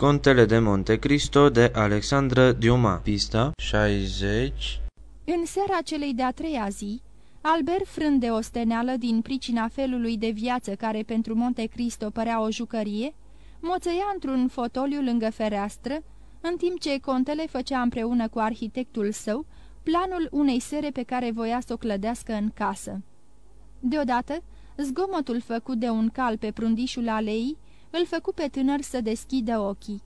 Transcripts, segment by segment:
Contele de Monte Cristo de Alexandra Diuma Pista 60 În seara celei de-a treia zi, Albert frând de osteneală din pricina felului de viață care pentru Monte Cristo părea o jucărie, moțăia într-un fotoliu lângă fereastră, în timp ce contele făcea împreună cu arhitectul său planul unei sere pe care voia să o clădească în casă. Deodată, zgomotul făcut de un cal pe prundișul aleii îl făcu pe tânăr să deschidă ochii.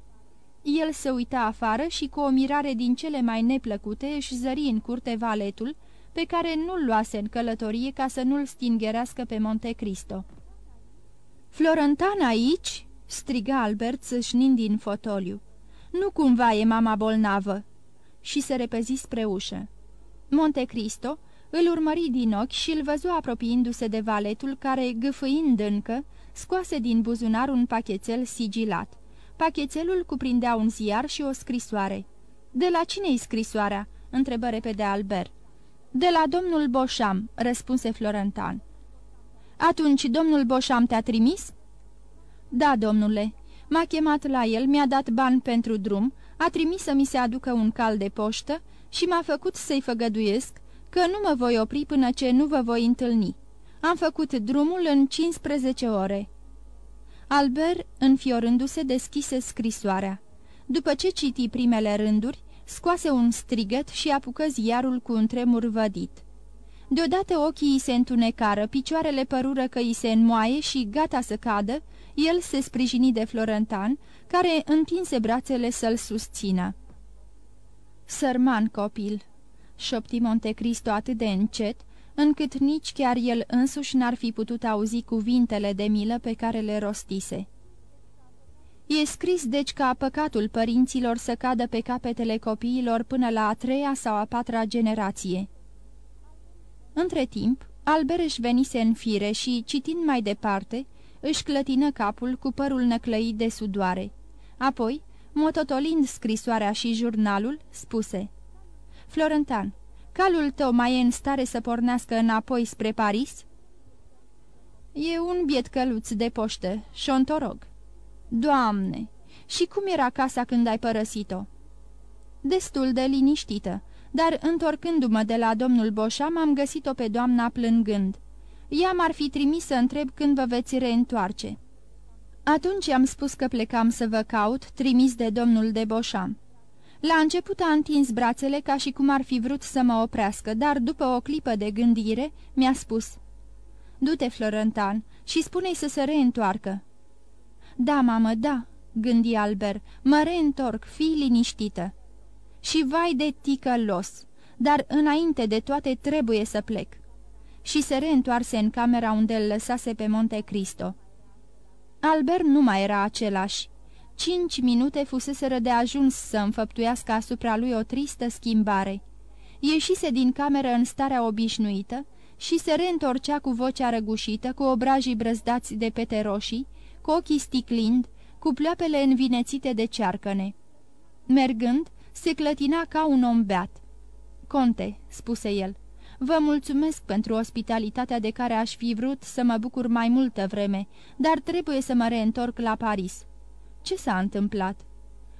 El se uita afară și cu o mirare din cele mai neplăcute își zări în curte valetul, pe care nu-l luase în călătorie ca să nu-l stingerească pe Monte Cristo. Florentan aici?" striga Albert sâșnind din fotoliu. Nu cumva e mama bolnavă?" Și se repezi spre ușă. Monte Cristo îl urmări din ochi și îl văzu apropiindu-se de valetul care, gâfâind încă, scoase din buzunar un pachetel sigilat. Pachetelul cuprindea un ziar și o scrisoare. De la cine-i scrisoarea?" întrebă repede Albert. De la domnul Boșam," răspunse Florentan. Atunci domnul Boșam te-a trimis?" Da, domnule. M-a chemat la el, mi-a dat bani pentru drum, a trimis să mi se aducă un cal de poștă și m-a făcut să-i făgăduiesc că nu mă voi opri până ce nu vă voi întâlni. Am făcut drumul în 15 ore." Albert, înfiorându-se, deschise scrisoarea. După ce citi primele rânduri, scoase un strigăt și apucă ziarul cu un tremur vădit. Deodată ochii îi se întunecară, picioarele părură că îi se înmoaie și, gata să cadă, el se sprijini de Florentan, care întinse brațele să-l susțină. Sărman copil!" șopti Montecristo atât de încet, încât nici chiar el însuși n-ar fi putut auzi cuvintele de milă pe care le rostise. E scris deci ca păcatul părinților să cadă pe capetele copiilor până la a treia sau a patra generație. Între timp, Albert își venise în fire și, citind mai departe, își clătină capul cu părul năclăit de sudoare. Apoi, mototolind scrisoarea și jurnalul, spuse Florentan, calul tău mai e în stare să pornească înapoi spre Paris?" E un biet căluț de poștă, șontorog." Doamne! Și cum era casa când ai părăsit-o?" Destul de liniștită, dar întorcându-mă de la domnul Boșam am găsit-o pe doamna plângând. Ea m-ar fi trimis să întreb când vă veți reîntoarce." Atunci am spus că plecam să vă caut, trimis de domnul de Boșam. La început a întins brațele ca și cum ar fi vrut să mă oprească, dar după o clipă de gândire mi-a spus Du-te, Florentan, și spune-i să se reîntoarcă." Da, mamă, da," gândi Albert, mă reîntorc, fii liniștită." Și vai de ticălos, dar înainte de toate trebuie să plec." Și se reîntoarse în camera unde îl lăsase pe Monte Cristo. Albert nu mai era același. Cinci minute fuseseră de ajuns să înfăptuiască asupra lui o tristă schimbare. Ieșise din cameră în starea obișnuită și se reîntorcea cu vocea răgușită, cu obrajii brăzdați de pete roșii, cu ochii sticlind, cu pleoapele învinețite de cearcăne. Mergând, se clătina ca un om beat. Conte," spuse el, vă mulțumesc pentru ospitalitatea de care aș fi vrut să mă bucur mai multă vreme, dar trebuie să mă reîntorc la Paris." Ce s-a întâmplat?"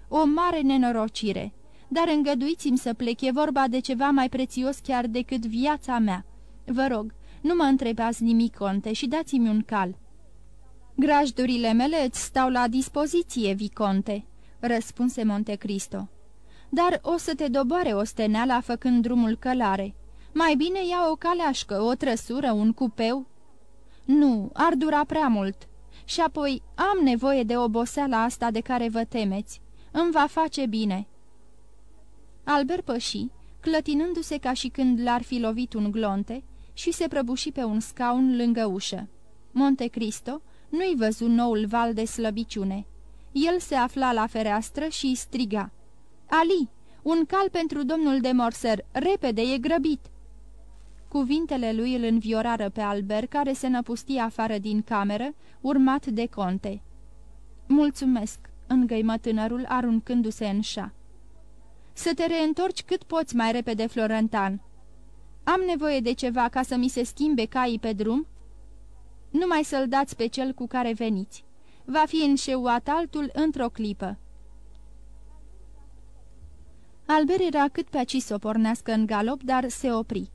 O mare nenorocire, dar îngăduiți-mi să plec, e vorba de ceva mai prețios chiar decât viața mea. Vă rog, nu mă întrebați nimic, conte, și dați-mi un cal." Grajdurile mele îți stau la dispoziție, viconte," răspunse Montecristo. Dar o să te doboare osteneala făcând drumul călare. Mai bine ia o caleașcă, o trăsură, un cupeu." Nu, ar dura prea mult. Și apoi am nevoie de oboseala asta de care vă temeți. Îmi va face bine." Albert păși, clătinându-se ca și când l-ar fi lovit un glonte, și se prăbuși pe un scaun lângă ușă. Monte Cristo nu-i văzu noul val de slăbiciune. El se afla la fereastră și îi striga. Ali, un cal pentru domnul de Morser, repede, e grăbit!" Cuvintele lui îl înviorară pe Albert, care se năpustia afară din cameră, urmat de conte. Mulțumesc!" îngăimă tânărul, aruncându-se în șa. Să te reîntorci cât poți mai repede, Florentan. Am nevoie de ceva ca să mi se schimbe caii pe drum?" Numai să-l dați pe cel cu care veniți. Va fi înșeuat altul într-o clipă." Albert era cât pe aci să o pornească în galop, dar se opri.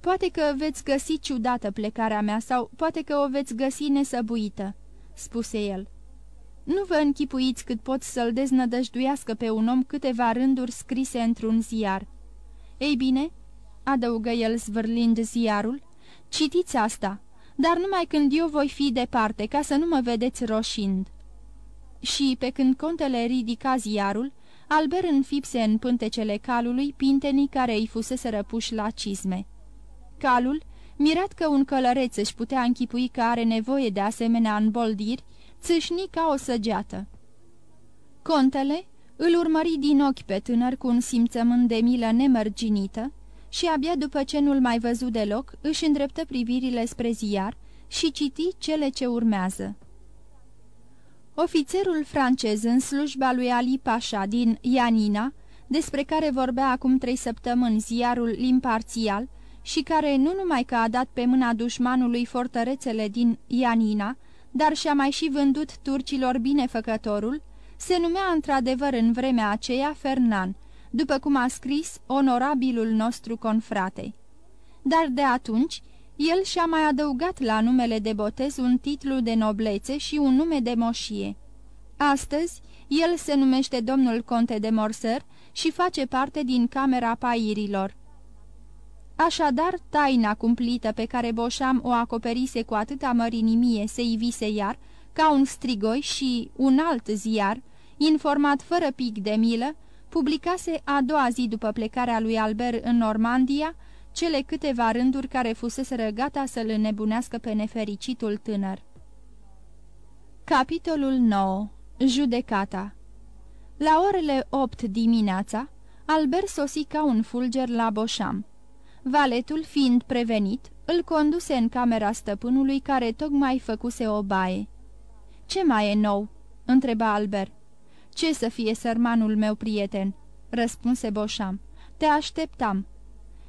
Poate că veți găsi ciudată plecarea mea sau poate că o veți găsi nesăbuită," spuse el. Nu vă închipuiți cât pot să-l deznădăjduiască pe un om câteva rânduri scrise într-un ziar. Ei bine, adăugă el zvârlind ziarul, citiți asta, dar numai când eu voi fi departe, ca să nu mă vedeți roșind. Și, pe când contele ridica ziarul, Albert înfipse în pântecele calului pintenii care îi fusese răpuși la cizme. Calul, mirat că un călăreț își putea închipui că are nevoie de asemenea înboldiri, țâșni ca o săgeată. Contele îl urmări din ochi pe tânăr cu un simțământ de milă nemărginită și abia după ce nu-l mai văzut deloc, își îndreptă privirile spre ziar și citi cele ce urmează. Ofițerul francez în slujba lui Ali Pașa din Ianina, despre care vorbea acum trei săptămâni ziarul Limparțial și care nu numai că a dat pe mâna dușmanului fortărețele din Ianina, dar și-a mai și vândut turcilor binefăcătorul, se numea într-adevăr în vremea aceea Fernan, după cum a scris onorabilul nostru confrate. Dar de atunci, el și-a mai adăugat la numele de botez un titlu de noblețe și un nume de moșie. Astăzi, el se numește domnul conte de Morser și face parte din camera pairilor. Așadar, taina cumplită pe care Boșam o acoperise cu atâta mărinimie se ivise iar, ca un strigoi și un alt ziar, informat fără pic de milă, publicase a doua zi după plecarea lui Albert în Normandia, cele câteva rânduri care fusese gata să-l înnebunească pe nefericitul tânăr. Capitolul 9. Judecata La orele 8 dimineața, Albert sosi ca un fulger la Boșam. Valetul, fiind prevenit, îl conduse în camera stăpânului care tocmai făcuse o baie. Ce mai e nou?" întreba Albert. Ce să fie sărmanul meu prieten?" răspunse Boșam. Te așteptam."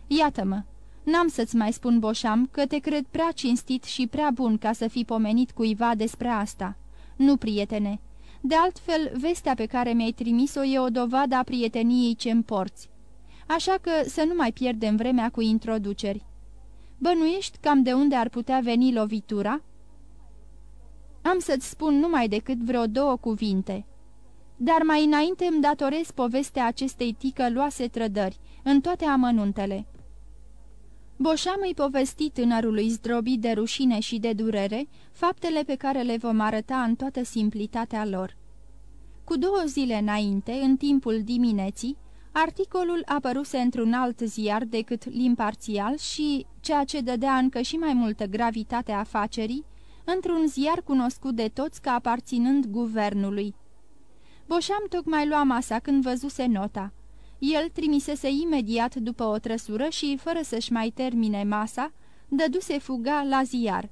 Iată-mă, n-am să-ți mai spun, Boșam, că te cred prea cinstit și prea bun ca să fii pomenit cuiva despre asta. Nu, prietene. De altfel, vestea pe care mi-ai trimis-o e o dovadă a prieteniei ce-mi porți. Așa că să nu mai pierdem vremea cu introduceri. Bănuiești cam de unde ar putea veni lovitura?" Am să-ți spun numai decât vreo două cuvinte. Dar mai înainte îmi datorez povestea acestei ticăloase trădări, în toate amănuntele. Boșam îi povesti tânărului zdrobit de rușine și de durere faptele pe care le vom arăta în toată simplitatea lor. Cu două zile înainte, în timpul dimineții, articolul apăruse într-un alt ziar decât limparțial și, ceea ce dădea încă și mai multă gravitate afacerii, într-un ziar cunoscut de toți ca aparținând guvernului. Boșam tocmai lua masa când văzuse nota. El trimisese imediat după o trăsură și, fără să-și mai termine masa, dăduse fuga la ziar.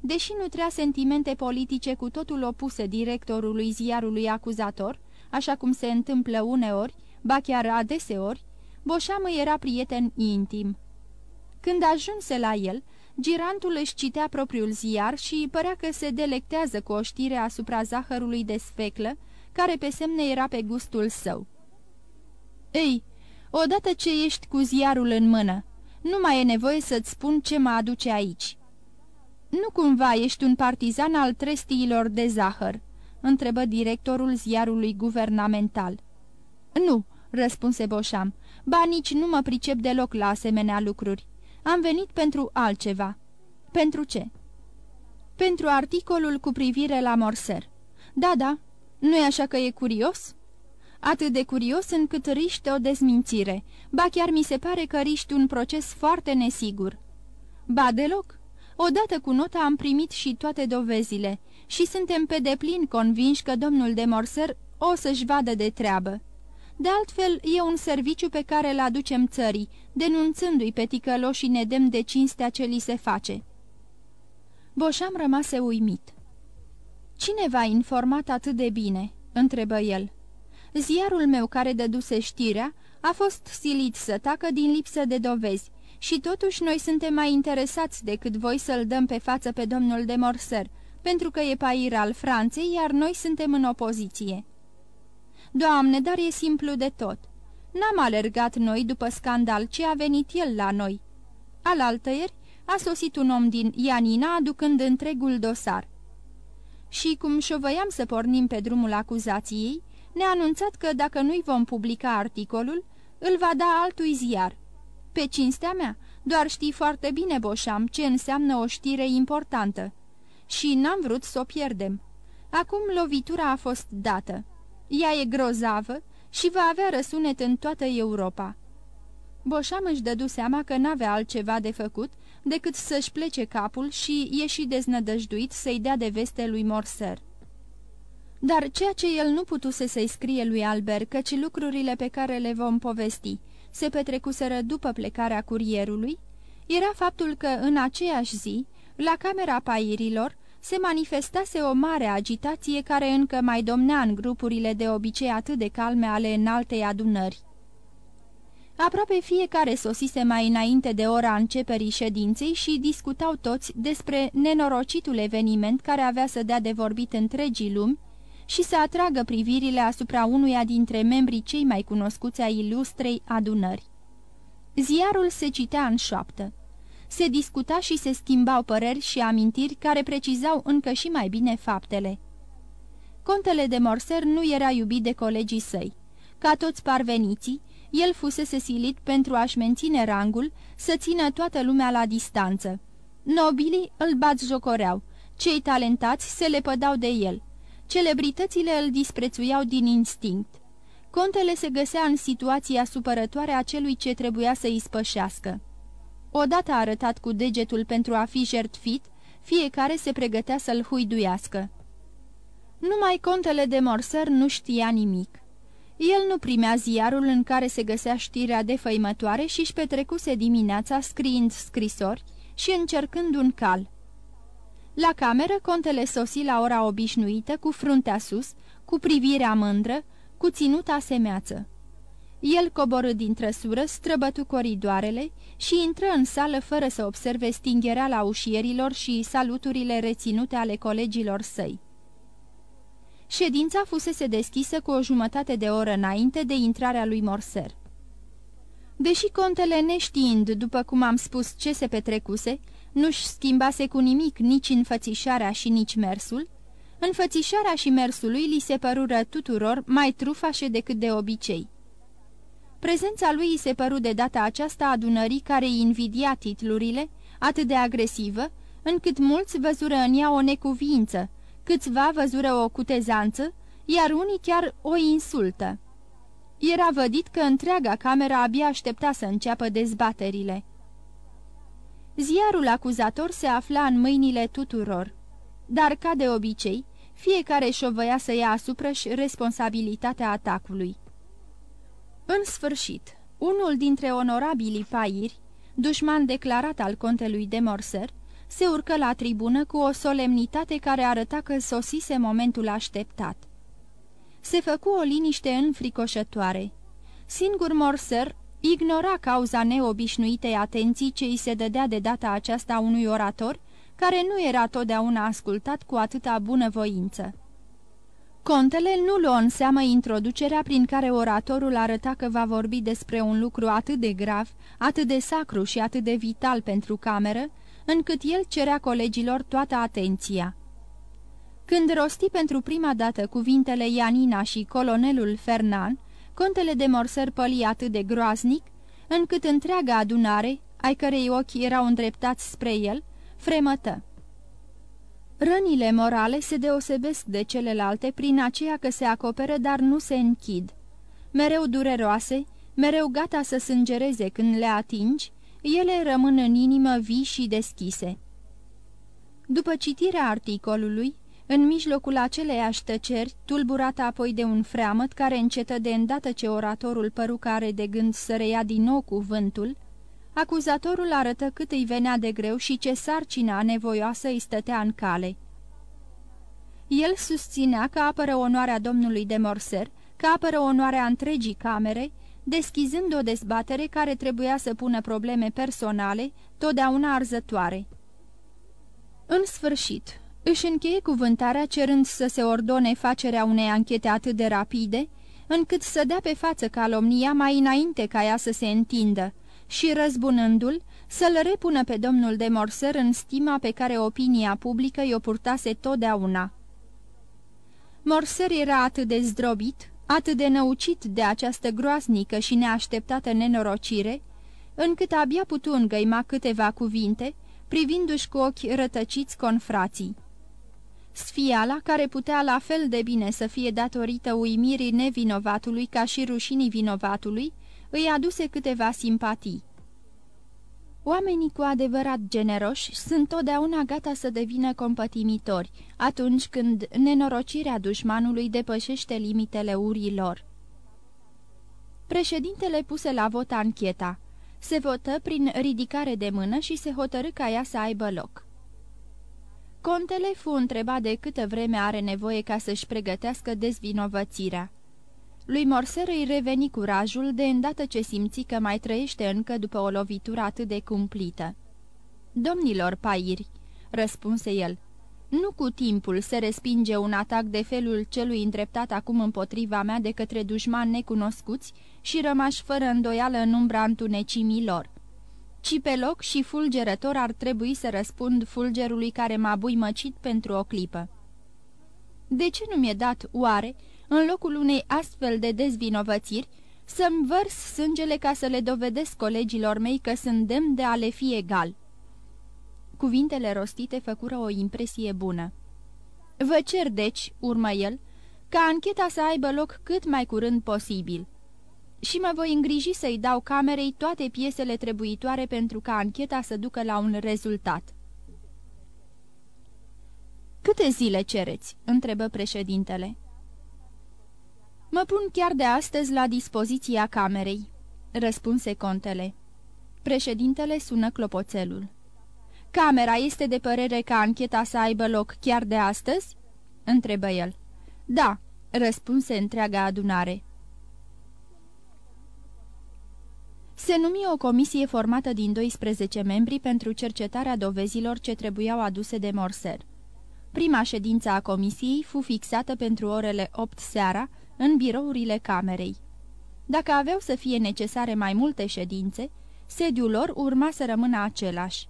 Deși nu trea sentimente politice cu totul opuse directorului ziarului acuzator, așa cum se întâmplă uneori, ba chiar adeseori, Boșamă era prieten intim. Când ajunse la el, girantul își citea propriul ziar și părea că se delectează cu o știre asupra zahărului de sfeclă, care pe semne era pe gustul său. Ei, odată ce ești cu ziarul în mână, nu mai e nevoie să-ți spun ce mă aduce aici." Nu cumva ești un partizan al trestiilor de zahăr?" întrebă directorul ziarului guvernamental. Nu," răspunse Boșam, ba nici nu mă pricep deloc la asemenea lucruri. Am venit pentru altceva." Pentru ce?" Pentru articolul cu privire la Morser." Da, da, nu-i așa că e curios?" Atât de curios încât riște o dezmințire, ba chiar mi se pare că riști un proces foarte nesigur." Ba deloc. Odată cu nota am primit și toate dovezile și suntem pe deplin convinși că domnul de Morser o să-și vadă de treabă. De altfel, e un serviciu pe care îl aducem țării, denunțându-i pe ticăloșii nedemn de cinstea ce li se face." Boșam rămase uimit. Cine v-a informat atât de bine?" întrebă el. Ziarul meu care dăduse știrea a fost silit să tacă din lipsă de dovezi și totuși noi suntem mai interesați decât voi să-l dăm pe față pe domnul de Morser, pentru că e pair al Franței, iar noi suntem în opoziție." Doamne, dar e simplu de tot. N-am alergat noi după scandal, ci a venit el la noi. Alaltăieri a sosit un om din Ianina aducând întregul dosar. Și cum șovăiam să pornim pe drumul acuzației, ne-a anunțat că dacă nu-i vom publica articolul, îl va da altui ziar. Pe cinstea mea, doar știi foarte bine, Boșam, ce înseamnă o știre importantă. Și n-am vrut să o pierdem. Acum lovitura a fost dată. Ea e grozavă și va avea răsunet în toată Europa. Boșam își dădu seama că n-avea altceva de făcut decât să-și plece capul și ieși deznădăjduit să-i dea de veste lui Morser. Dar ceea ce el nu putuse să-i scrie lui Albert, căci lucrurile pe care le vom povesti se petrecuseră după plecarea curierului, era faptul că în aceeași zi, la camera pairilor, se manifestase o mare agitație care încă mai domnea în grupurile de obicei atât de calme ale înaltei adunări. Aproape fiecare sosise mai înainte de ora începerii ședinței și discutau toți despre nenorocitul eveniment care avea să dea de vorbit întregii lumi și să atragă privirile asupra unuia dintre membrii cei mai cunoscuți ai ilustrei adunări. Ziarul se citea în șoaptă. Se discuta și se schimbau păreri și amintiri care precizau încă și mai bine faptele. Contele de Morser nu era iubit de colegii săi. Ca toți parveniții, el fusese silit pentru a-și menține rangul, să țină toată lumea la distanță. Nobilii îl jocoreau, cei talentați se lepădau de el. Celebritățile îl disprețuiau din instinct. Contele se găsea în situația supărătoare a celui ce trebuia să îi spășească. Odată arătat cu degetul pentru a fi jertfit, fiecare se pregătea să-l huiduiască. Numai contele de Morser nu știa nimic. El nu primea ziarul în care se găsea știrea defăimătoare și își petrecuse dimineața scriind scrisori și încercând un cal. La cameră, contele sosi la ora obișnuită, cu fruntea sus, cu privirea mândră, cu ținuta semeață. El coborâ din trăsură, străbătu coridoarele și intră în sală fără să observe stingerea la ușierilor și saluturile reținute ale colegilor săi. Ședința fusese deschisă cu o jumătate de oră înainte de intrarea lui Morser. Deși contele neștiind, după cum am spus, ce se petrecuse, nu-și schimbase cu nimic nici înfățișarea și nici mersul, înfățișarea și mersul lui li se părură tuturor mai trufașe decât de obicei. Prezența lui îi se păru de data aceasta adunării care îi invidia titlurile, atât de agresivă, încât mulți văzură în ea o necuvință, câțiva văzură o cutezanță, iar unii chiar o insultă. Era vădit că întreaga cameră abia aștepta să înceapă dezbaterile. Ziarul acuzator se afla în mâinile tuturor, dar, ca de obicei, fiecare șovăia să ia asupra și responsabilitatea atacului. În sfârșit, unul dintre onorabilii pairi, dușman declarat al contelui de Morser, se urcă la tribună cu o solemnitate care arăta că sosise momentul așteptat. Se făcu o liniște înfricoșătoare. Singur Morser ignora cauza neobișnuitei atenții ce îi se dădea de data aceasta unui orator, care nu era totdeauna ascultat cu atâta bunăvoință. Contele nu luă în seamă introducerea prin care oratorul arăta că va vorbi despre un lucru atât de grav, atât de sacru și atât de vital pentru cameră, încât el cerea colegilor toată atenția. Când rosti pentru prima dată cuvintele Ianina și colonelul Fernan, contele de Morser păli atât de groaznic, încât întreaga adunare, ai cărei ochi erau îndreptați spre el, fremătă. Rănile morale se deosebesc de celelalte prin aceea că se acoperă, dar nu se închid. Mereu dureroase, mereu gata să sângereze când le atingi, ele rămân în inimă vii și deschise. După citirea articolului, în mijlocul aceleiași tăceri, tulburată apoi de un freamăt care încetă de îndată ce oratorul păru care de gând să reia din nou cuvântul, acuzatorul arătă cât îi venea de greu și ce sarcina nevoioasă îi stătea în cale. El susținea că apără onoarea domnului de Morser, că apără onoarea întregii camere, deschizând o dezbatere care trebuia să pună probleme personale, totdeauna arzătoare. În sfârșit, își încheie cuvântarea cerând să se ordone facerea unei anchete atât de rapide, încât să dea pe față calomnia mai înainte ca ea să se întindă și, răzbunându-l, să-l repună pe domnul de Morser în stima pe care opinia publică i-o purtase totdeauna. Morser era atât de zdrobit, atât de năucit de această groaznică și neașteptată nenorocire, încât abia putu îngăima câteva cuvinte, privindu-și cu ochi rătăciți confrații. Sfiala, care putea la fel de bine să fie datorită uimirii nevinovatului ca și rușinii vinovatului, îi aduse câteva simpatii. Oamenii cu adevărat generoși sunt totdeauna gata să devină compătimitori, atunci când nenorocirea dușmanului depășește limitele urilor. Președintele puse la vot ancheta. Se votă prin ridicare de mână și se hotărâ ca ea să aibă loc. Contele fu întrebat de câtă vreme are nevoie ca să-și pregătească dezvinovățirea. Lui Morser îi reveni curajul de îndată ce simți că mai trăiește încă după o lovitură atât de cumplită. Domnilor pairi," răspunse el, nu cu timpul se respinge un atac de felul celui îndreptat acum împotriva mea de către dușmani necunoscuți și rămași fără îndoială în umbra întunecimii lor, ci pe loc și fulgerător ar trebui să răspund fulgerului care m-a buimăcit pentru o clipă. De ce nu mi-e dat, oare, în locul unei astfel de dezvinovățiri, să-mi vărs sângele ca să le dovedesc colegilor mei că sunt demn de a le fi egal?" Cuvintele rostite făcură o impresie bună. Vă cer, deci, urmă el, ca ancheta să aibă loc cât mai curând posibil. Și mă voi îngriji să-i dau camerei toate piesele trebuitoare pentru ca ancheta să ducă la un rezultat. Câte zile cereți?" întrebă președintele. Mă pun chiar de astăzi la dispoziția camerei," răspunse contele. Președintele sună clopoțelul. Camera este de părere ca ancheta să aibă loc chiar de astăzi?" întrebă el. Da," răspunse întreaga adunare. Se numi o comisie formată din 12 membri pentru cercetarea dovezilor ce trebuiau aduse de Morser. Prima ședință a comisiei fu fixată pentru orele 8 seara în birourile camerei. Dacă aveau să fie necesare mai multe ședințe, sediul lor urma să rămână același.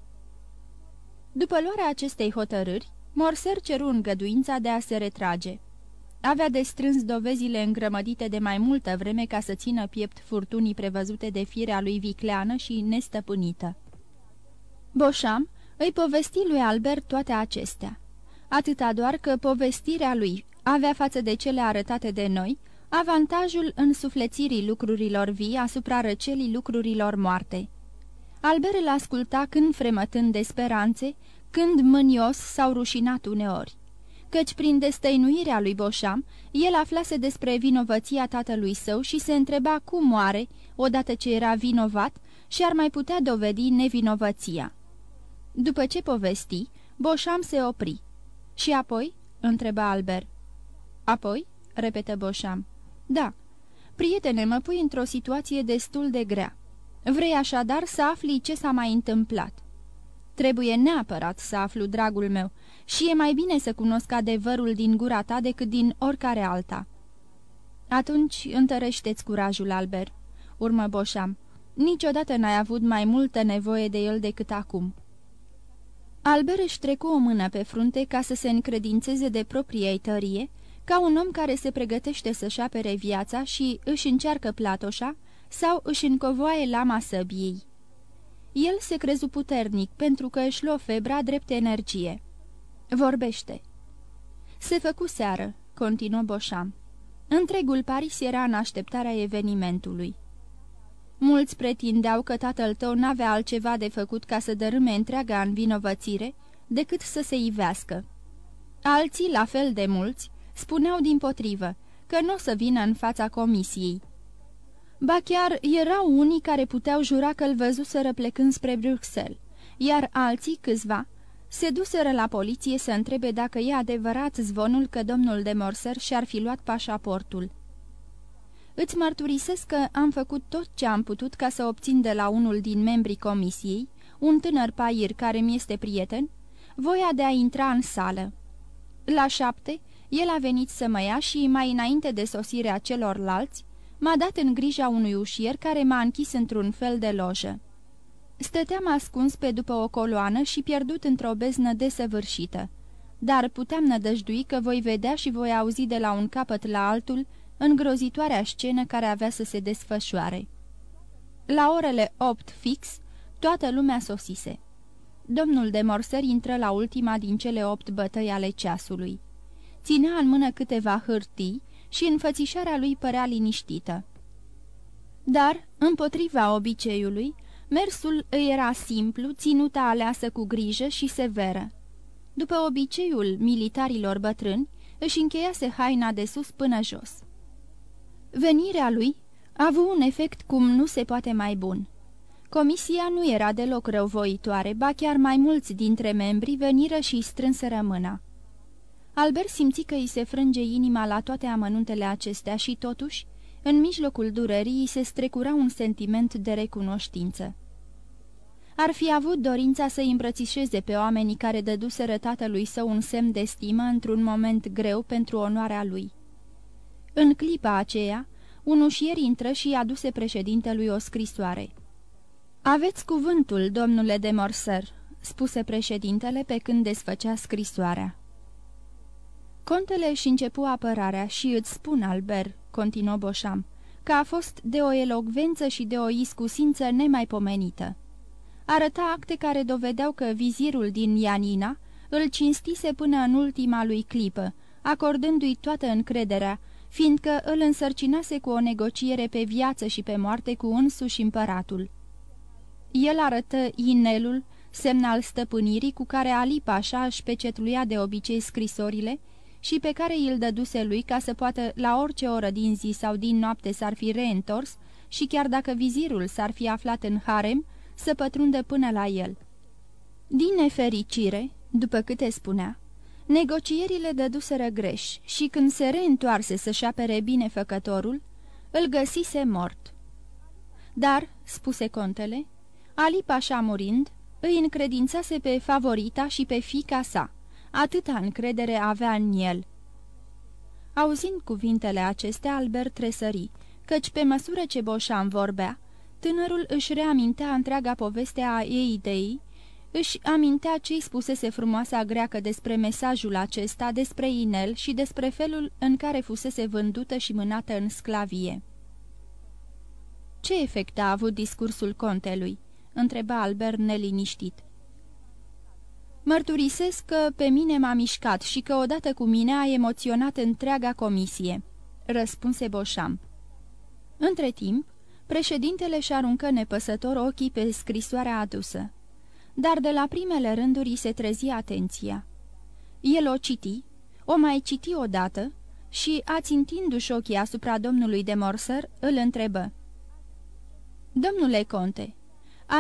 După luarea acestei hotărâri, Morser ceru îngăduința de a se retrage. Avea de strâns dovezile îngrămădite de mai multă vreme ca să țină piept furtunii prevăzute de firea lui vicleană și nestăpânită. Boșam îi povesti lui Albert toate acestea. Atâta doar că povestirea lui avea față de cele arătate de noi avantajul însuflețirii lucrurilor vii asupra răcelii lucrurilor moarte. Albert îl asculta când fremătând de speranțe, când mânios sau rușinat uneori. Căci prin destăinuirea lui Boșam, el aflase despre vinovăția tatălui său și se întreba cum moare, odată ce era vinovat, și ar mai putea dovedi nevinovăția. După ce povesti, Boșam se opri. Și apoi?" întreba Albert. Apoi?" repetă Boșam. Da. Prietene, mă pui într-o situație destul de grea. Vrei așadar să afli ce s-a mai întâmplat. Trebuie neapărat să aflu, dragul meu, și e mai bine să cunosc adevărul din gura ta decât din oricare alta." Atunci întărește-ți curajul, Albert," urmă Boșam. Niciodată n-ai avut mai multă nevoie de el decât acum." Albert își trecu o mână pe frunte ca să se încredințeze de propria tărie, ca un om care se pregătește să-și apere viața și își încearcă platoșa sau își încovoaie lama săbiei. El se crezu puternic pentru că își luă febra drept energie. Vorbește. Se făcu seară, continuă Boșam. Întregul Paris era în așteptarea evenimentului. Mulți pretindeau că tatăl tău n-avea altceva de făcut ca să dărâme întreaga învinovățire decât să se ivească. Alții, la fel de mulți, spuneau din potrivă că nu o să vină în fața comisiei. Ba chiar erau unii care puteau jura că îl văzuseră plecând spre Bruxelles, iar alții, câțiva, se duseră la poliție să întrebe dacă e adevărat zvonul că domnul de Morser și-ar fi luat pașaportul. Îți mărturisesc că am făcut tot ce am putut ca să obțin de la unul din membrii comisiei, un tânăr pair care mi este prieten, voia de a intra în sală. La șapte El a venit să mă ia și, mai înainte de sosirea celorlalți, m-a dat în grija unui ușier care m-a închis într-un fel de lojă. Stăteam ascuns pe după o coloană și pierdut într-o beznă desăvârșită, dar puteam nădăjdui că voi vedea și voi auzi de la un capăt la altul îngrozitoarea scenă care avea să se desfășoare. La orele opt fix, toată lumea sosise. Domnul de Morser intră la ultima din cele opt bătăi ale ceasului. Ținea în mână câteva hârtii și înfățișarea lui părea liniștită. Dar, împotriva obiceiului, mersul îi era simplu, ținuta aleasă cu grijă și severă. După obiceiul militarilor bătrâni, își încheiase haina de sus până jos. Venirea lui a avut un efect cum nu se poate mai bun. Comisia nu era deloc răuvoitoare, ba chiar mai mulți dintre membri veniră și strânseră mâna. Albert simți că îi se frânge inima la toate amănuntele acestea și totuși, în mijlocul durerii, îi se strecura un sentiment de recunoștință. Ar fi avut dorința să îmbrățișeze pe oamenii care dăduseră tatălui său un semn de stimă într-un moment greu pentru onoarea lui. În clipa aceea, un ușier intră și aduse președintelui o scrisoare. Aveți cuvântul, domnule de Morser," spuse președintele pe când desfăcea scrisoarea. Contele își începu apărarea și îți spun, Albert," continuă Boșam, că a fost de o elocvență și de o iscusință nemaipomenită. Arăta acte care dovedeau că vizirul din Ianina îl cinstise până în ultima lui clipă, acordându-i toată încrederea, fiindcă îl însărcinase cu o negociere pe viață și pe moarte cu însuși împăratul. El arătă inelul, semn al stăpânirii cu care Ali Pașa își pecetluia de obicei scrisorile și pe care îl dăduse lui ca să poată la orice oră din zi sau din noapte s-ar fi reîntors și chiar dacă vizirul s-ar fi aflat în harem, să pătrundă până la el. Din nefericire, după câte spunea, negocierile dăduseră greș și când se reîntoarse să-și apere binefăcătorul, îl găsise mort. Dar, spuse contele, Ali Pașa murind, îi încredințase pe favorita și pe fica sa. Atâta încredere avea în el. Auzind cuvintele acestea, Albert tresări, căci pe măsură ce Boșan vorbea, tânărul își reamintea întreaga poveste a ei idei, își amintea ce-i spusese frumoasa greacă despre mesajul acesta, despre inel și despre felul în care fusese vândută și mânată în sclavie. Ce efect a avut discursul contelui? întreba Albert neliniștit. Mărturisesc că pe mine m-a mișcat și că odată cu mine a emoționat întreaga comisie, răspunse Boșam. Între timp, președintele și aruncă nepăsător ochii pe scrisoarea adusă. Dar de la primele rânduri se trezi atenția. El o citi, o mai citi odată și, ațintindu-și ochii asupra domnului de Morser, îl întrebă. Domnule conte,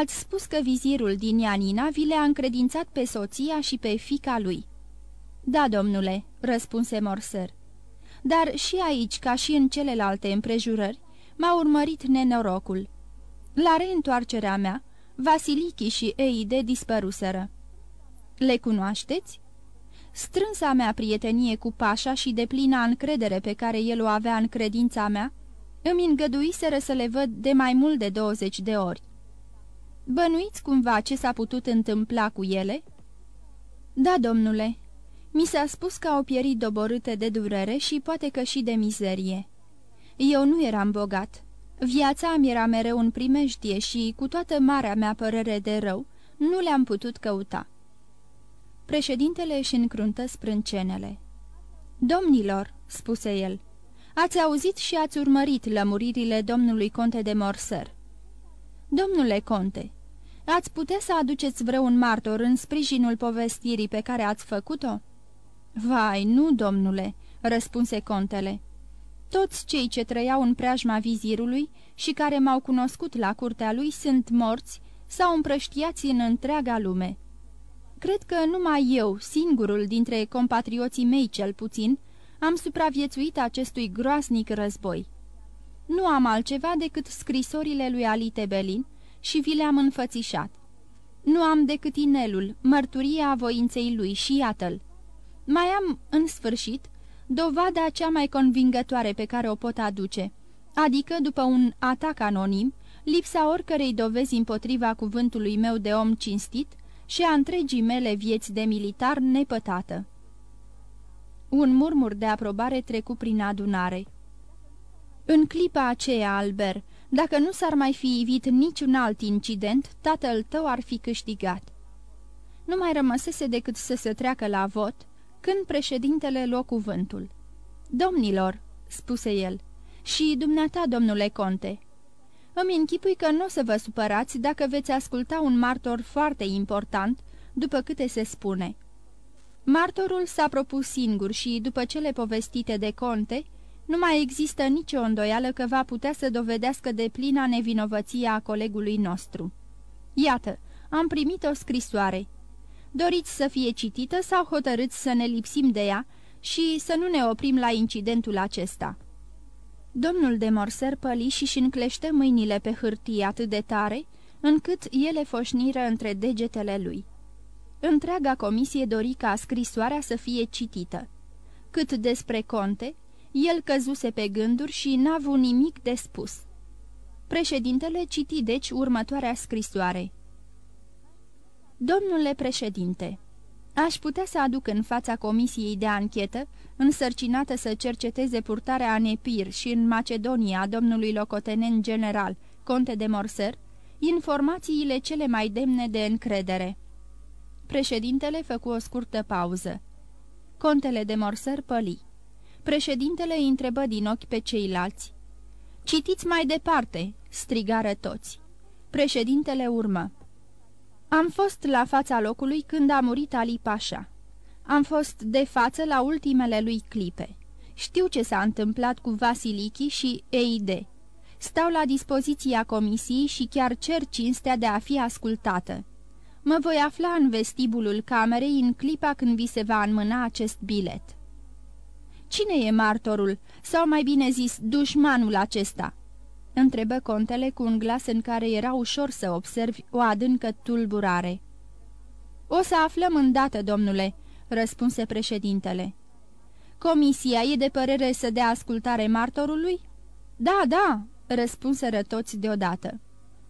Ați spus că vizirul din Ianina vi le-a încredințat pe soția și pe fica lui." Da, domnule," răspunse Morser. Dar și aici, ca și în celelalte împrejurări, m-a urmărit nenorocul. La reîntoarcerea mea, Vasilichi și Eide dispăruseră. Le cunoașteți? Strânsa mea prietenie cu Pașa și de plina încredere pe care el o avea în credința mea, îmi îngăduiseră să le văd de mai mult de douăzeci de ori. Bănuiți cumva ce s-a putut întâmpla cu ele?" Da, domnule. Mi s-a spus că au pierit doborâte de durere și poate că și de mizerie. Eu nu eram bogat. Viața mi era mereu în primejdie și, cu toată marea mea părere de rău, nu le-am putut căuta." Președintele își încruntă sprâncenele. Domnilor," spuse el, ați auzit și ați urmărit lămuririle domnului conte de Morser." Domnule conte, ați putea să aduceți vreun martor în sprijinul povestirii pe care ați făcut-o?" Vai, nu, domnule," răspunse contele. Toți cei ce trăiau în preajma vizirului și care m-au cunoscut la curtea lui sunt morți sau împrăștiați în întreaga lume. Cred că numai eu, singurul dintre compatrioții mei cel puțin, am supraviețuit acestui groasnic război. Nu am altceva decât scrisorile lui Ali Tebelin și vi le-am înfățișat. Nu am decât inelul, mărturia voinței lui și iată-l. Mai am, în sfârșit, dovada cea mai convingătoare pe care o pot aduce, adică după un atac anonim, lipsa oricărei dovezi împotriva cuvântului meu de om cinstit și a întregii mele vieți de militar nepătată. Un murmur de aprobare trecu prin adunare. În clipa aceea, Albert, dacă nu s-ar mai fi ivit niciun alt incident, tatăl tău ar fi câștigat. Nu mai rămăsese decât să se treacă la vot, când președintele luă cuvântul. Domnilor, spuse el, și dumneata, domnule conte, îmi închipui că nu o să vă supărați dacă veți asculta un martor foarte important, după câte se spune. Martorul s-a propus singur și, după cele povestite de conte, nu mai există nicio îndoială că va putea să dovedească de plina nevinovăție a colegului nostru. Iată, am primit o scrisoare. Doriți să fie citită sau hotărâți să ne lipsim de ea și să nu ne oprim la incidentul acesta?" Domnul de Morser păli și-și înclește mâinile pe hârtie atât de tare, încât ele foșniră între degetele lui. Întreaga comisie dori ca scrisoarea să fie citită. Cât despre conte, el căzuse pe gânduri și n-a avut nimic de spus. Președintele citi deci următoarea scrisoare. Domnule președinte, aș putea să aduc în fața comisiei de anchetă, însărcinată să cerceteze purtarea în Epir și în Macedonia a domnului locotenent general, conte de Morser, informațiile cele mai demne de încredere. Președintele făcu o scurtă pauză. Contele de Morser păli. Președintele îi întrebă din ochi pe ceilalți. Citiți mai departe!" strigară toți. Președintele urmă. Am fost la fața locului când a murit Ali Pașa. Am fost de față la ultimele lui clipe. Știu ce s-a întâmplat cu Vasilichi și Eide. Stau la dispoziția comisiei și chiar cer cinstea de a fi ascultată. Mă voi afla în vestibulul camerei în clipa când vi se va înmâna acest bilet. Cine e martorul, sau mai bine zis, dușmanul acesta?" întrebă contele cu un glas în care era ușor să observi o adâncă tulburare. O să aflăm îndată, domnule," răspunse președintele. Comisia e de părere să dea ascultare martorului?" Da, da," răspunseră toți deodată.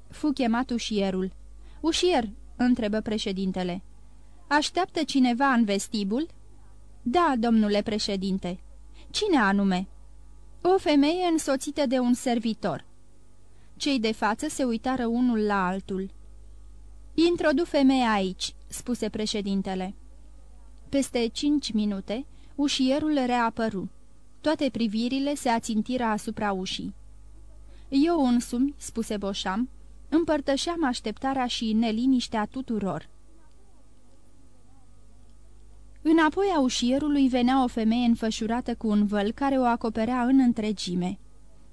Fu chemat ușierul. Ușier," întrebă președintele. Așteaptă cineva în vestibul?" Da, domnule președinte." Cine anume?" O femeie însoțită de un servitor." Cei de față se uitară unul la altul. Introdu femeia aici," spuse președintele. Peste cinci minute, ușierul reapăru. Toate privirile se ațintiră asupra ușii. Eu însumi," spuse Boșam, împărtășeam așteptarea și neliniștea tuturor. Înapoi a ușierului venea o femeie înfășurată cu un văl care o acoperea în întregime.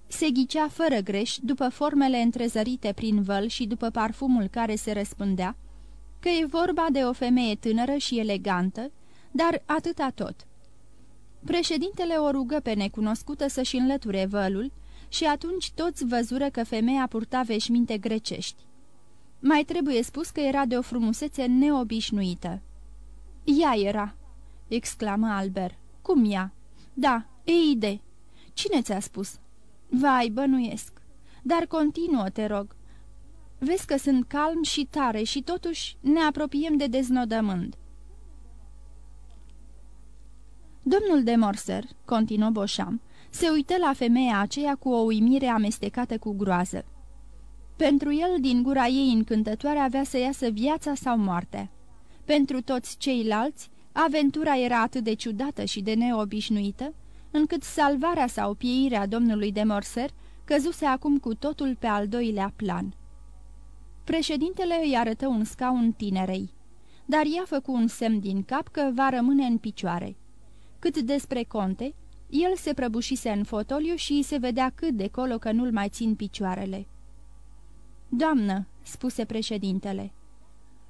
Se ghicea fără greș, după formele întrezărite prin văl și după parfumul care se răspândea, că e vorba de o femeie tânără și elegantă, dar atâta tot. Președintele o rugă pe necunoscută să-și înlăture vălul și atunci toți văzură că femeia purta veșminte grecești. Mai trebuie spus că era de o frumusețe neobișnuită. Ea era, exclamă Albert. Cum ea? Da, Eide. Cine ți-a spus? Vai, bănuiesc. Dar continuă, te rog. Vezi că sunt calm și tare și totuși ne apropiem de deznodământ. Domnul de Morser, continuă Boșam, se uită la femeia aceea cu o uimire amestecată cu groază. Pentru el, din gura ei încântătoare, avea să iasă viața sau moartea. Pentru toți ceilalți, Aventura era atât de ciudată și de neobișnuită, încât salvarea sau pieirea domnului de Morser căzuse acum cu totul pe al doilea plan. Președintele îi arătă un scaun tinerei, dar ea făcu un semn din cap că va rămâne în picioare. Cât despre conte, el se prăbușise în fotoliu și se vedea cât de colo că nu-l mai țin picioarele. Doamnă," spuse președintele,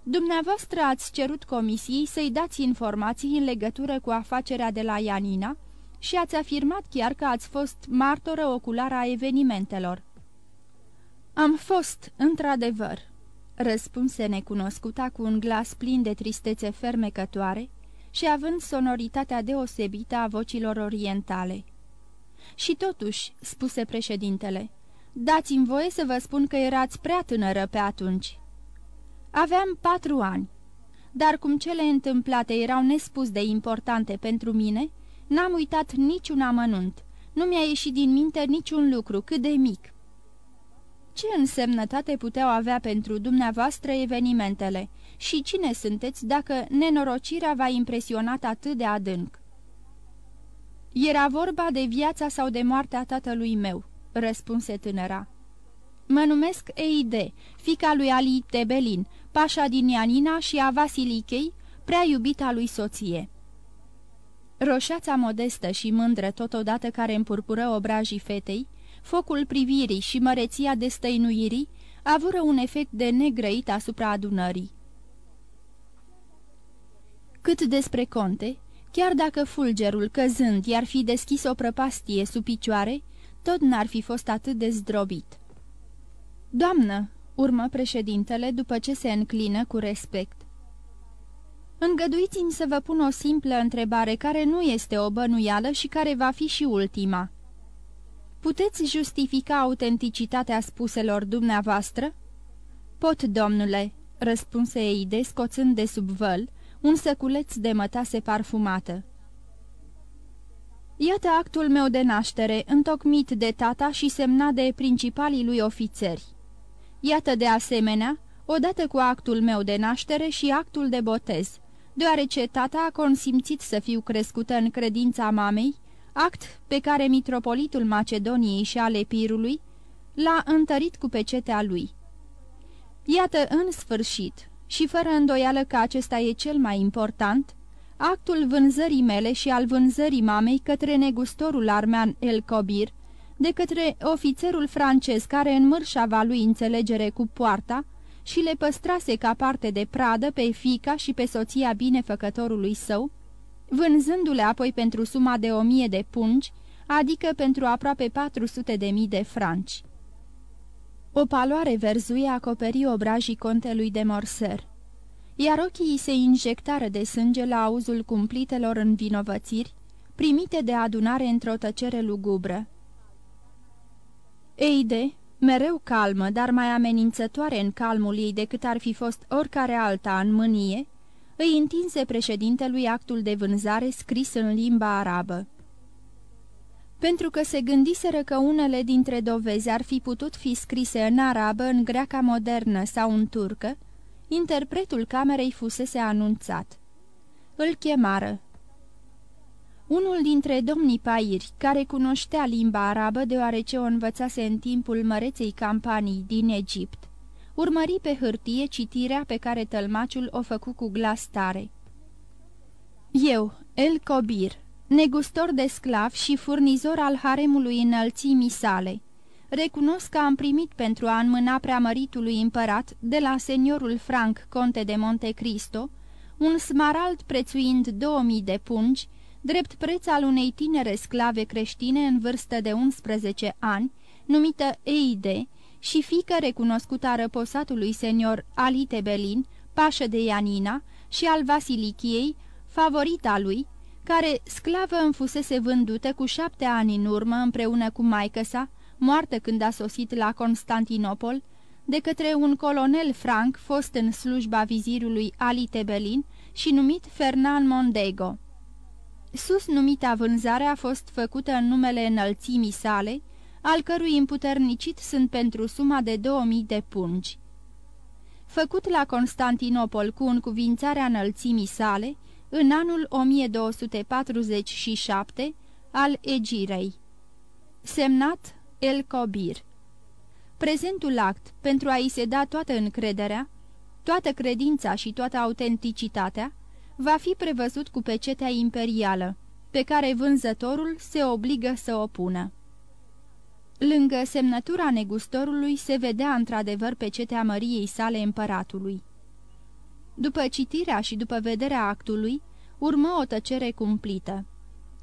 Dumneavoastră ați cerut comisiei să-i dați informații în legătură cu afacerea de la Ianina și ați afirmat chiar că ați fost martoră oculară a evenimentelor. Am fost, într-adevăr, răspunse necunoscuta cu un glas plin de tristețe fermecătoare și având sonoritatea deosebită a vocilor orientale. Și totuși, spuse președintele, dați-mi voie să vă spun că erați prea tânără pe atunci. Aveam patru ani, dar cum cele întâmplate erau nespus de importante pentru mine, n-am uitat niciun amănunt, nu mi-a ieșit din minte niciun lucru, cât de mic. Ce însemnătate puteau avea pentru dumneavoastră evenimentele și cine sunteți dacă nenorocirea v-a impresionat atât de adânc? Era vorba de viața sau de moartea tatălui meu, răspunse tânăra. Mă numesc Eide, fica lui Ali Tebelin, pașa din Ianina și a Vasilichei, prea iubita lui soție. Roșața modestă și mândră totodată care împurpură obrajii fetei, focul privirii și măreția destăinuirii avură un efect de negrăit asupra adunării. Cât despre conte, chiar dacă fulgerul căzând i-ar fi deschis o prăpastie sub picioare, tot n-ar fi fost atât de zdrobit. Doamnă, urmă președintele după ce se înclină cu respect. Îngăduiți-mi să vă pun o simplă întrebare care nu este o bănuială și care va fi și ultima. Puteți justifica autenticitatea spuselor dumneavoastră? Pot, domnule, răspunse Eide, scoțând de sub văl un săculeț de mătase parfumată. Iată actul meu de naștere, întocmit de tata și semnat de principalii lui ofițeri. Iată de asemenea, odată cu actul meu de naștere și actul de botez, deoarece tata a consimțit să fiu crescută în credința mamei, act pe care mitropolitul Macedoniei și ale Pirului l-a întărit cu pecetea lui. Iată în sfârșit, și fără îndoială că acesta e cel mai important, actul vânzării mele și al vânzării mamei către negustorul armean El Cobir, de către ofițerul francez care în mârșava lui înțelegere cu poarta și le păstrase ca parte de pradă pe fica și pe soția binefăcătorului său, vânzându-le apoi pentru suma de o mie de pungi, adică pentru aproape 400 de mii de franci. O paloare verzuie acoperi obrajii contelui de Morser, iar ochii se injectară de sânge la auzul cumplitelor învinovățiri, primite de adunare într-o tăcere lugubră. Eide, mereu calmă, dar mai amenințătoare în calmul ei decât ar fi fost oricare alta în mânie, îi întinse președintelui actul de vânzare scris în limba arabă. Pentru că se gândiseră că unele dintre dovezi ar fi putut fi scrise în arabă, în greaca modernă sau în turcă, interpretul camerei fusese anunțat. Îl chemară. Unul dintre domnii pairi, care cunoștea limba arabă deoarece o învățase în timpul măreței campanii din Egipt, urmări pe hârtie citirea pe care tălmaciul o făcu cu glas tare. Eu, El Cobir, negustor de sclav și furnizor al haremului înălțimii sale, recunosc că am primit pentru a înmâna preamăritului împărat de la seniorul Frank, conte de Monte Cristo, un smarald prețuind 2000 de pungi, drept preț al unei tinere sclave creștine în vârstă de 11 ani, numită Eide, și fică recunoscută a răposatului senior Ali Tebelin, pașă de Ianina, și al Vasilichiei, favorita lui, care sclavă îmi fusese vândută cu șapte ani în urmă împreună cu maică sa, moartă când a sosit la Constantinopol, de către un colonel franc fost în slujba vizirului Ali Tebelin și numit Fernand Mondego. Sus numita vânzare a fost făcută în numele înălțimii sale, al cărui împuternicit sunt pentru suma de 2000 de pungi. Făcut la Constantinopol cu încuvințarea înălțimii sale, în anul 1247 al Egirei. Semnat El Cobir Prezentul act, pentru a-i se da toată încrederea, toată credința și toată autenticitatea, va fi prevăzut cu pecetea imperială, pe care vânzătorul se obligă să o pună. Lângă semnătura negustorului se vedea într-adevăr pecetea măriei sale împăratului. După citirea și după vederea actului, urmă o tăcere cumplită.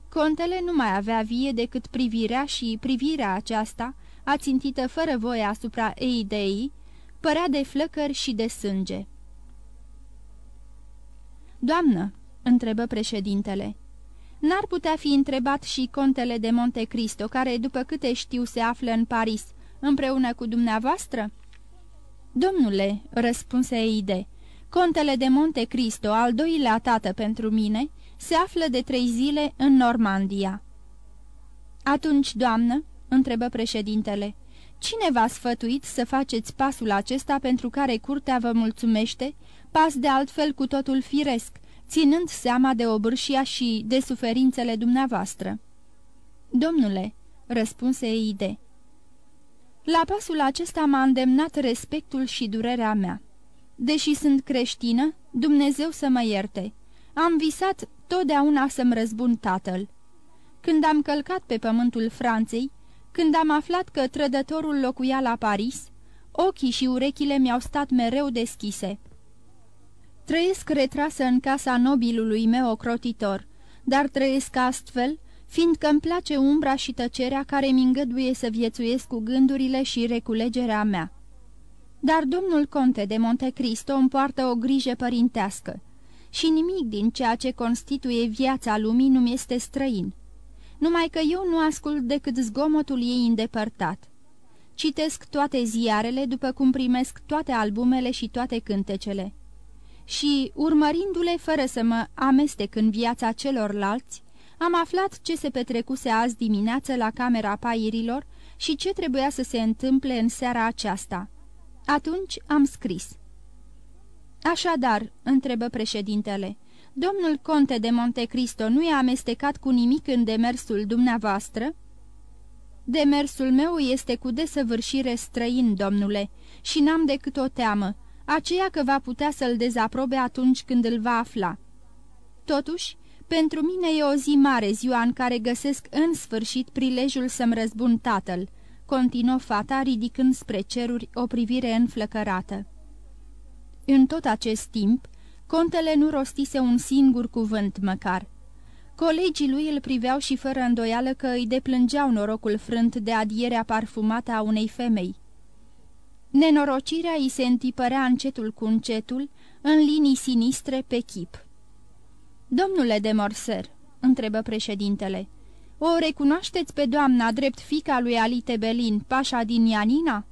Contele nu mai avea vie decât privirea și privirea aceasta, ațintită fără voie asupra Eidei, părea de flăcări și de sânge. Doamnă, întrebă președintele. N-ar putea fi întrebat și contele de Monte Cristo, care, după câte știu, se află în Paris, împreună cu dumneavoastră?" Domnule," răspunse Eide, contele de Monte Cristo, al doilea tată pentru mine, se află de trei zile în Normandia." Atunci, doamnă," întrebă președintele, cine v-a sfătuit să faceți pasul acesta pentru care curtea vă mulțumește, pas de altfel cu totul firesc, ținând seama de obârșia și de suferințele dumneavoastră?" Domnule," răspunse Eide, la pasul acesta m-a îndemnat respectul și durerea mea. Deși sunt creștină, Dumnezeu să mă ierte. Am visat totdeauna să-mi răzbun tatăl. Când am călcat pe pământul Franței, când am aflat că trădătorul locuia la Paris, ochii și urechile mi-au stat mereu deschise. Trăiesc retrasă în casa nobilului meu ocrotitor, dar trăiesc astfel fiindcă îmi place umbra și tăcerea care mi îngăduie să viețuiesc cu gândurile și reculegerea mea. Dar domnul conte de Montecristo îmi poartă o grijă părintească și nimic din ceea ce constituie viața lumii nu mi este străin, numai că eu nu ascult decât zgomotul ei îndepărtat. Citesc toate ziarele după cum primesc toate albumele și toate cântecele. Și, urmărindu-le fără să mă amestec în viața celorlalți, am aflat ce se petrecuse azi dimineață la camera pairilor și ce trebuia să se întâmple în seara aceasta. Atunci am scris. Așadar, întrebă președintele, domnul conte de Montecristo nu e amestecat cu nimic în demersul dumneavoastră? Demersul meu este cu desăvârșire străin, domnule, și n-am decât o teamă, aceea că va putea să-l dezaprobe atunci când îl va afla. Totuși, pentru mine e o zi mare ziua în care găsesc în sfârșit prilejul să-mi răzbun tatăl, continuă fata ridicând spre ceruri o privire înflăcărată. În tot acest timp, contele nu rostise un singur cuvânt măcar. Colegii lui îl priveau și fără îndoială că îi deplângeau norocul frânt de adierea parfumată a unei femei. Nenorocirea îi se întipărea încetul cu încetul, în linii sinistre pe chip. Domnule de Morser," întrebă președintele, o recunoașteți pe doamna drept fica lui Ali Tebelin, pașa din Ianina?"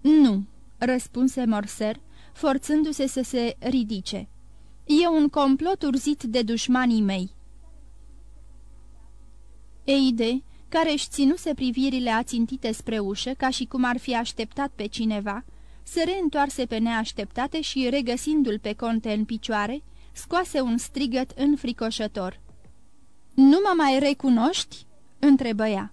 Nu," răspunse Morser, forțându-se să se ridice. E un complot urzit de dușmanii mei." Eide, care își ținuse privirile ațintite spre ușă, ca și cum ar fi așteptat pe cineva, se reîntoarse pe neașteptate și, regăsindu-l pe conte în picioare, scoase un strigăt înfricoșător. Nu mă mai recunoști?" întrebă ea.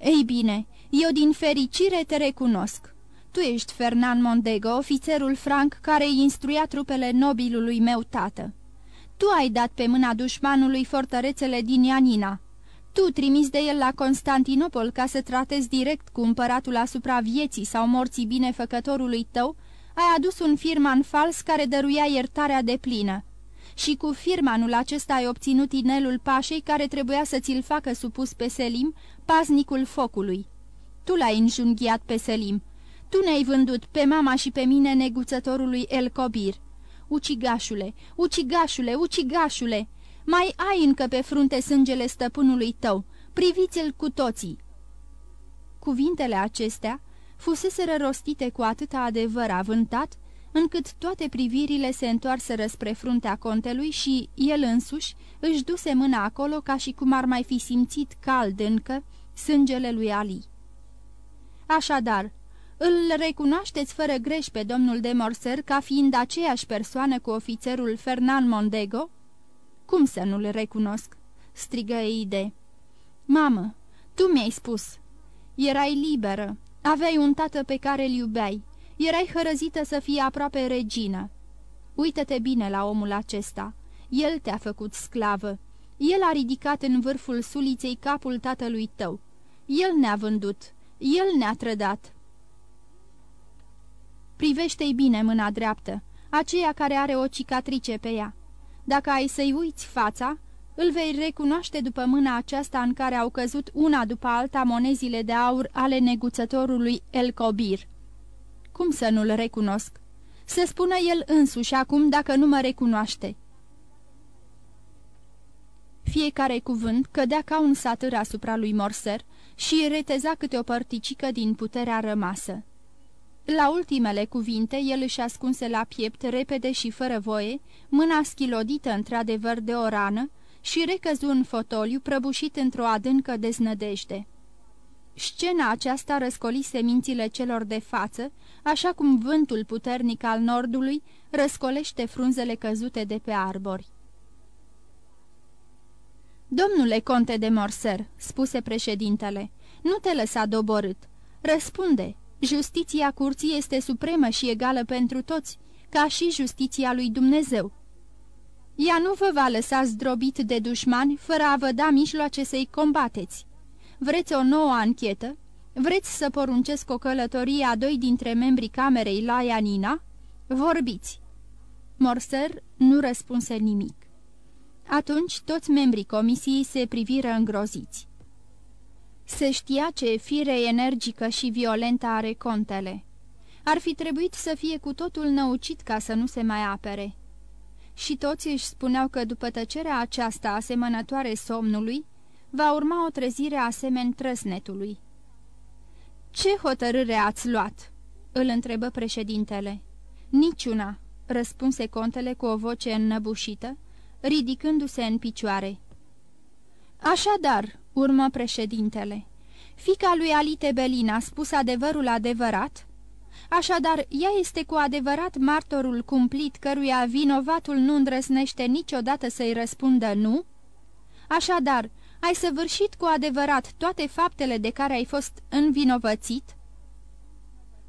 Ei bine, eu din fericire te recunosc. Tu ești Fernand Mondego, ofițerul franc care instruia trupele nobilului meu tată. Tu ai dat pe mâna dușmanului fortărețele din Ianina. Tu, trimis de el la Constantinopol ca să tratezi direct cu împăratul asupra vieții sau morții binefăcătorului tău, ai adus un firman fals care dăruia iertarea de plină și cu firmanul acesta ai obținut inelul pașei care trebuia să ți-l facă supus pe Selim, paznicul focului. Tu l-ai înjunghiat pe Selim. Tu ne-ai vândut pe mama și pe mine neguțătorului El Cobir. Ucigașule, ucigașule, ucigașule, mai ai încă pe frunte sângele stăpânului tău, priviți-l cu toții. Cuvintele acestea fuseseră rostite cu atâta adevăr avântat, încât toate privirile se întoarseră spre fruntea contelui și el însuși își duse mâna acolo ca și cum ar mai fi simțit cald încă sângele lui Ali. Așadar, îl recunoașteți fără greș pe domnul de Morser ca fiind aceeași persoană cu ofițerul Fernand Mondego? Cum să nu-l recunosc?" strigă Eide. Mamă, tu mi-ai spus. Erai liberă, aveai un tată pe care îl iubeai, Erai hărăzită să fii aproape regină. Uită-te bine la omul acesta. El te-a făcut sclavă. El a ridicat în vârful suliței capul tatălui tău. El ne-a vândut. El ne-a trădat. Privește-i bine mâna dreaptă, aceea care are o cicatrice pe ea. Dacă ai să-i uiți fața, îl vei recunoaște după mâna aceasta în care au căzut una după alta monezile de aur ale neguțătorului El Cobir. Cum să nu-l recunosc? Să spună el însuși acum dacă nu mă recunoaște. Fiecare cuvânt cădea ca un satâr asupra lui Morser și reteza câte o părticică din puterea rămasă. La ultimele cuvinte, el își ascunse la piept, repede și fără voie, mâna schilodită într-adevăr de o rană și recăzu în fotoliu prăbușit într-o adâncă deznădejde. Scena aceasta răscolise mințile celor de față, așa cum vântul puternic al nordului răscolește frunzele căzute de pe arbori. Domnule conte de Morser," spuse președintele, nu te lăsa doborât. Răspunde, justiția curții este supremă și egală pentru toți, ca și justiția lui Dumnezeu. Ea nu vă va lăsa zdrobit de dușmani fără a vă da mijloace să-i combateți. Vreți o nouă anchetă? Vreți să poruncesc o călătorie a doi dintre membrii camerei la Ianina? Vorbiți!" Morser nu răspunse nimic. Atunci toți membrii comisiei se priviră îngroziți. Se știa ce fire energică și violentă are contele. Ar fi trebuit să fie cu totul năucit ca să nu se mai apere. Și toți își spuneau că după tăcerea aceasta asemănătoare somnului, va urma o trezire asemeni trăsnetului. Ce hotărâre ați luat?" îl întrebă președintele. Niciuna," răspunse contele cu o voce înnăbușită, ridicându-se în picioare. Așadar," urmă președintele, fica lui Alite Belin a spus adevărul adevărat? Așadar, ea este cu adevărat martorul cumplit căruia vinovatul nu îndrăsnește niciodată să-i răspundă nu? Așadar, ai săvârșit cu adevărat toate faptele de care ai fost învinovățit?"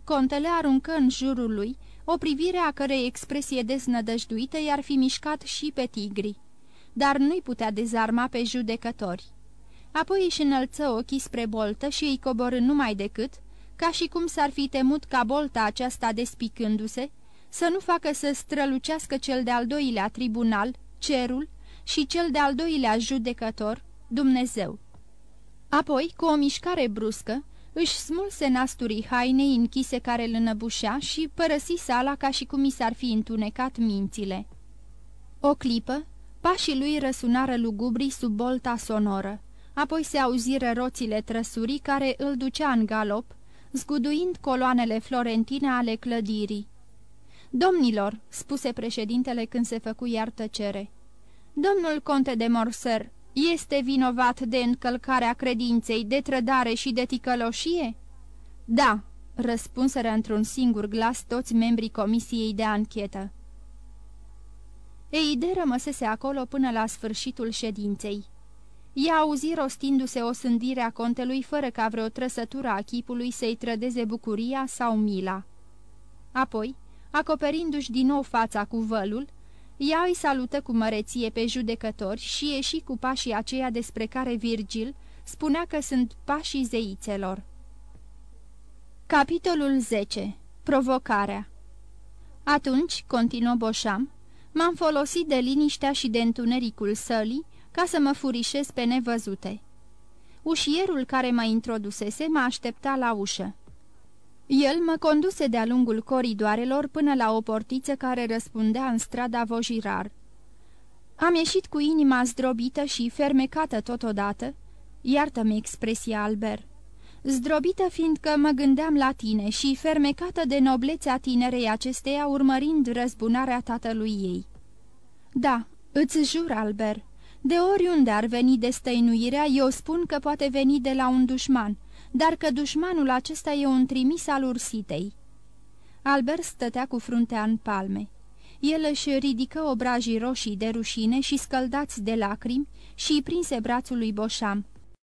Contele aruncă în jurul lui o privire a cărei expresie deznădăjduită i-ar fi mișcat și pe tigri, dar nu-i putea dezarma pe judecători. Apoi își înălță ochii spre boltă și îi coborâ numai decât, ca și cum s-ar fi temut ca bolta aceasta despicându-se, să nu facă să strălucească cel de-al doilea tribunal, cerul, și cel de-al doilea judecător, Dumnezeu. Apoi, cu o mișcare bruscă, își smulse nasturii hainei închise care îl înăbușea și părăsi sala ca și cum i s-ar fi întunecat mințile. O clipă, pașii lui răsunară lugubrii sub bolta sonoră, apoi se auziră roțile trăsurii care îl ducea în galop, zguduind coloanele florentine ale clădirii. Domnilor," spuse președintele când se făcu iar tăcere, domnul conte de Morser este vinovat de încălcarea credinței, de trădare și de ticăloșie?" Da," răspunseră într-un singur glas toți membrii comisiei de anchetă. Eide rămăsese acolo până la sfârșitul ședinței. Ea auzi rostindu-se o sândire a contelui fără ca vreo trăsătură a chipului să-i trădeze bucuria sau mila. Apoi, acoperindu-și din nou fața cu vălul, ea îi salută cu măreție pe judecători și ieși cu pașii aceia despre care Virgil spunea că sunt pașii zeițelor. Capitolul 10. Provocarea Atunci, continuă Boșam, m-am folosit de liniștea și de întunericul sălii ca să mă furișez pe nevăzute. Ușierul care mă introdusese mă aștepta la ușă. El mă conduse de-a lungul coridoarelor până la o portiță care răspundea în strada Vojirar. Am ieșit cu inima zdrobită și fermecată totodată, iartă-mi expresia Albert, zdrobită fiindcă mă gândeam la tine și fermecată de noblețea tinerei acesteia urmărind răzbunarea tatălui ei. Da, îți jur, Albert, de oriunde ar veni destăinuirea, eu spun că poate veni de la un dușman, dar că dușmanul acesta e un trimis al ursitei. Albert stătea cu fruntea în palme. El își ridică obrajii roșii de rușine și scăldați de lacrimi și îi prinse brațul lui Boșam.